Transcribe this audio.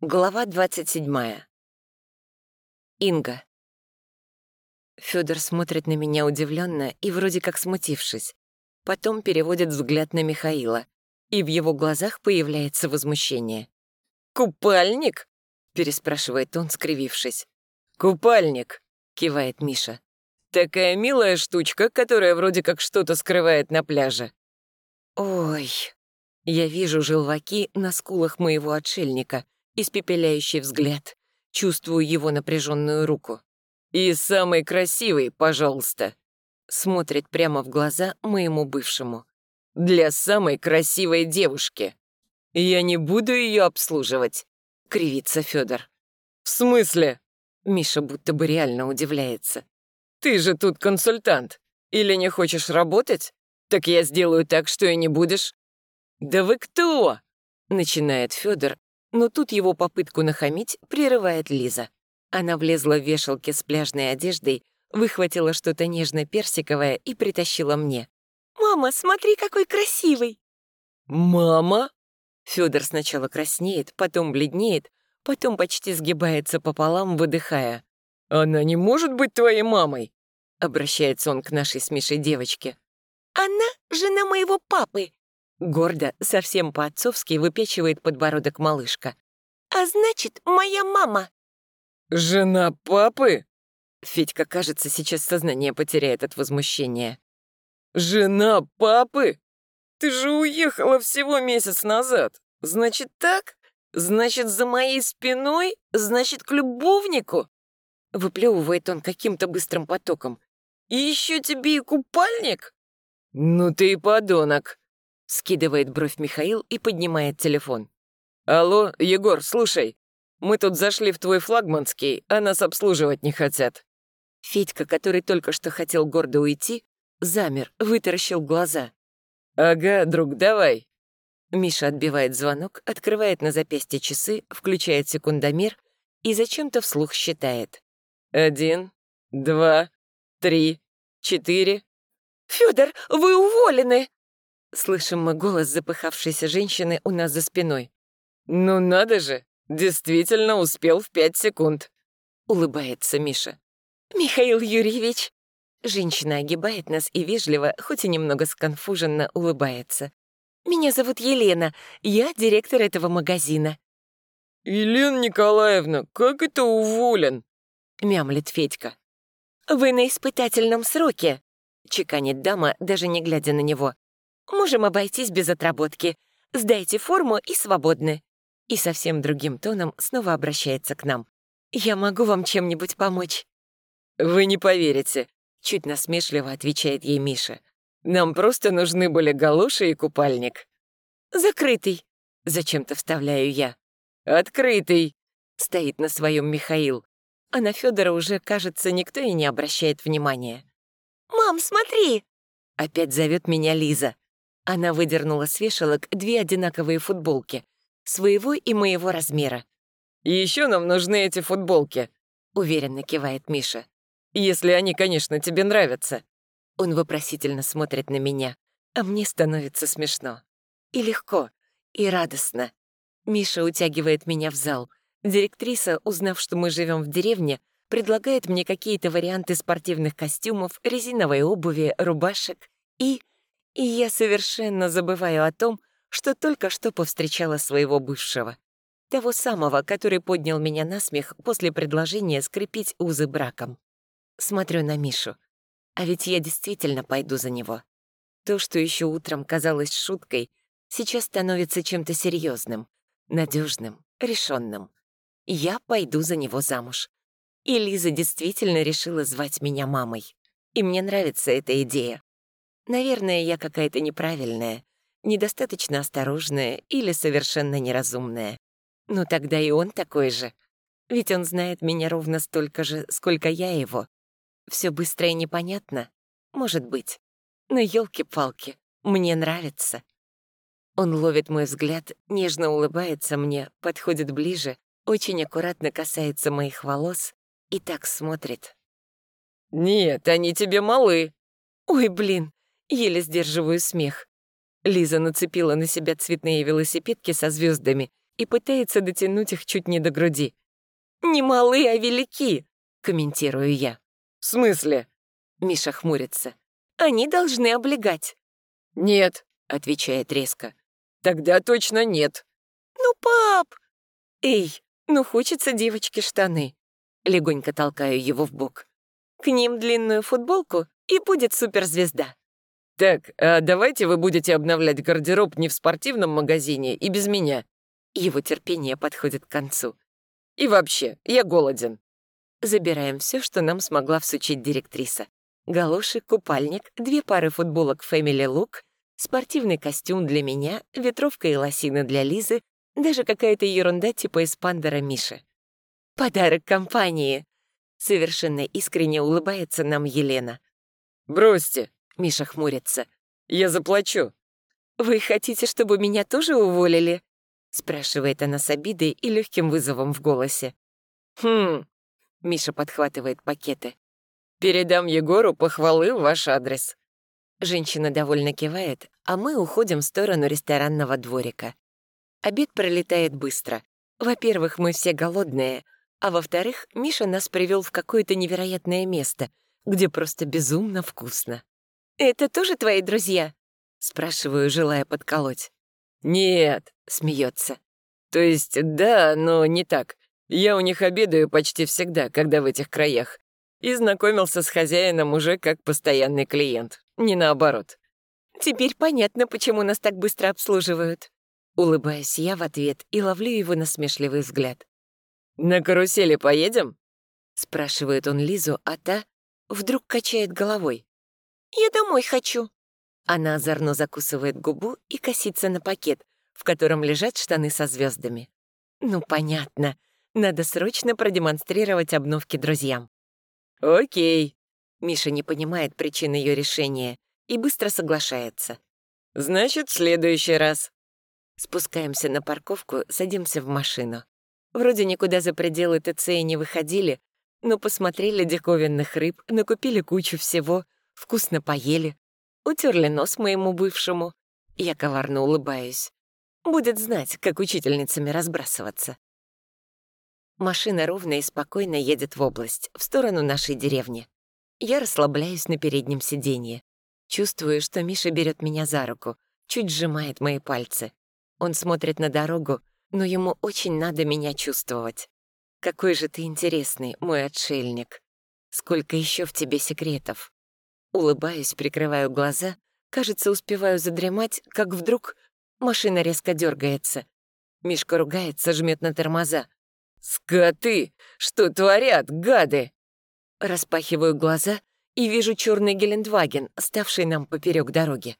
Глава 27. Инга. Федор смотрит на меня удивленно и вроде как смутившись. Потом переводит взгляд на Михаила, и в его глазах появляется возмущение. «Купальник?» — переспрашивает он, скривившись. «Купальник», — кивает Миша. «Такая милая штучка, которая вроде как что-то скрывает на пляже». «Ой...» Я вижу желваки на скулах моего отшельника — испепеляющий взгляд. Чувствую его напряженную руку. «И самый красивый, пожалуйста!» Смотрит прямо в глаза моему бывшему. «Для самой красивой девушки!» «Я не буду ее обслуживать!» — кривится Федор. «В смысле?» Миша будто бы реально удивляется. «Ты же тут консультант. Или не хочешь работать? Так я сделаю так, что и не будешь». «Да вы кто?» — начинает Федор, но тут его попытку нахамить прерывает Лиза. Она влезла в вешалки с пляжной одеждой, выхватила что-то нежно-персиковое и притащила мне. «Мама, смотри, какой красивый!» «Мама?» Федор сначала краснеет, потом бледнеет, потом почти сгибается пополам, выдыхая. «Она не может быть твоей мамой!» Обращается он к нашей с Мишей девочке. «Она жена моего папы!» Гордо, совсем по-отцовски выпечивает подбородок малышка. «А значит, моя мама!» «Жена папы?» Федька, кажется, сейчас сознание потеряет от возмущения. «Жена папы? Ты же уехала всего месяц назад. Значит так? Значит, за моей спиной? Значит, к любовнику?» Выплевывает он каким-то быстрым потоком. «И еще тебе и купальник?» «Ну ты и подонок!» Скидывает бровь Михаил и поднимает телефон. «Алло, Егор, слушай, мы тут зашли в твой флагманский, а нас обслуживать не хотят». Федька, который только что хотел гордо уйти, замер, вытаращил глаза. «Ага, друг, давай». Миша отбивает звонок, открывает на запястье часы, включает секундомер и зачем-то вслух считает. «Один, два, три, четыре». «Фёдор, вы уволены!» Слышим мы голос запыхавшейся женщины у нас за спиной. «Ну надо же! Действительно успел в пять секунд!» Улыбается Миша. «Михаил Юрьевич!» Женщина огибает нас и вежливо, хоть и немного сконфуженно, улыбается. «Меня зовут Елена, я директор этого магазина». «Елена Николаевна, как это уволен?» — мямлит Федька. «Вы на испытательном сроке», — чеканит дама, даже не глядя на него. Можем обойтись без отработки. Сдайте форму и свободны». И совсем другим тоном снова обращается к нам. «Я могу вам чем-нибудь помочь?» «Вы не поверите», — чуть насмешливо отвечает ей Миша. «Нам просто нужны были галоши и купальник». «Закрытый», — зачем-то вставляю я. «Открытый», — стоит на своем Михаил. А на Федора уже, кажется, никто и не обращает внимания. «Мам, смотри!» Опять зовет меня Лиза. Она выдернула с вешалок две одинаковые футболки, своего и моего размера. «И еще нам нужны эти футболки», — уверенно кивает Миша. «Если они, конечно, тебе нравятся». Он вопросительно смотрит на меня, а мне становится смешно. И легко, и радостно. Миша утягивает меня в зал. Директриса, узнав, что мы живем в деревне, предлагает мне какие-то варианты спортивных костюмов, резиновой обуви, рубашек и и я совершенно забываю о том, что только что повстречала своего бывшего. Того самого, который поднял меня на смех после предложения скрепить узы браком. Смотрю на Мишу. А ведь я действительно пойду за него. То, что еще утром казалось шуткой, сейчас становится чем-то серьезным, надежным, решенным. Я пойду за него замуж. И Лиза действительно решила звать меня мамой. И мне нравится эта идея. Наверное, я какая-то неправильная, недостаточно осторожная или совершенно неразумная. Но тогда и он такой же. Ведь он знает меня ровно столько же, сколько я его. Все быстро и непонятно? Может быть. Но елки палки мне нравится. Он ловит мой взгляд, нежно улыбается мне, подходит ближе, очень аккуратно касается моих волос и так смотрит. «Нет, они тебе малы». «Ой, блин, Еле сдерживаю смех. Лиза нацепила на себя цветные велосипедки со звездами и пытается дотянуть их чуть не до груди. «Не малы, а велики», — комментирую я. «В смысле?» — Миша хмурится. «Они должны облегать». «Нет», — отвечает резко. «Тогда точно нет». «Ну, пап!» «Эй, ну хочется девочке штаны». Легонько толкаю его в бок. К ним длинную футболку, и будет суперзвезда. «Так, а давайте вы будете обновлять гардероб не в спортивном магазине и без меня». Его терпение подходит к концу. «И вообще, я голоден». Забираем все, что нам смогла всучить директриса. Галоши, купальник, две пары футболок Family Look, спортивный костюм для меня, ветровка и лосины для Лизы, даже какая-то ерунда типа эспандера Миши. «Подарок компании!» Совершенно искренне улыбается нам Елена. «Бросьте!» — Миша хмурится. «Я заплачу». «Вы хотите, чтобы меня тоже уволили?» — спрашивает она с обидой и легким вызовом в голосе. «Хм...» — Миша подхватывает пакеты. «Передам Егору похвалы в ваш адрес». Женщина довольно кивает, а мы уходим в сторону ресторанного дворика. Обед пролетает быстро. Во-первых, мы все голодные, а во-вторых, Миша нас привел в какое-то невероятное место, где просто безумно вкусно. «Это тоже твои друзья?» — спрашиваю, желая подколоть. «Нет», — смеется. «То есть, да, но не так. Я у них обедаю почти всегда, когда в этих краях. И знакомился с хозяином уже как постоянный клиент, не наоборот». «Теперь понятно, почему нас так быстро обслуживают». Улыбаюсь я в ответ и ловлю его насмешливый взгляд. «На карусели поедем?» Спрашивает он Лизу, а та вдруг качает головой. «Я домой хочу». Она озорно закусывает губу и косится на пакет, в котором лежат штаны со звездами. Ну, понятно. Надо срочно продемонстрировать обновки друзьям. «Окей». Миша не понимает причин ее решения и быстро соглашается. «Значит, в следующий раз». Спускаемся на парковку, садимся в машину. Вроде никуда за пределы ТЦ и не выходили, но посмотрели диковинных рыб, накупили кучу всего, вкусно поели, утерли нос моему бывшему. Я коварно улыбаюсь. Будет знать, как учительницами разбрасываться. Машина ровно и спокойно едет в область, в сторону нашей деревни. Я расслабляюсь на переднем сиденье. Чувствую, что Миша берет меня за руку, чуть сжимает мои пальцы. Он смотрит на дорогу, но ему очень надо меня чувствовать. Какой же ты интересный, мой отшельник. Сколько еще в тебе секретов. Улыбаюсь, прикрываю глаза, кажется, успеваю задремать, как вдруг машина резко дергается. Мишка ругается, жмет на тормоза. «Скоты! Что творят, гады?» Распахиваю глаза и вижу черный Гелендваген, ставший нам поперек дороги.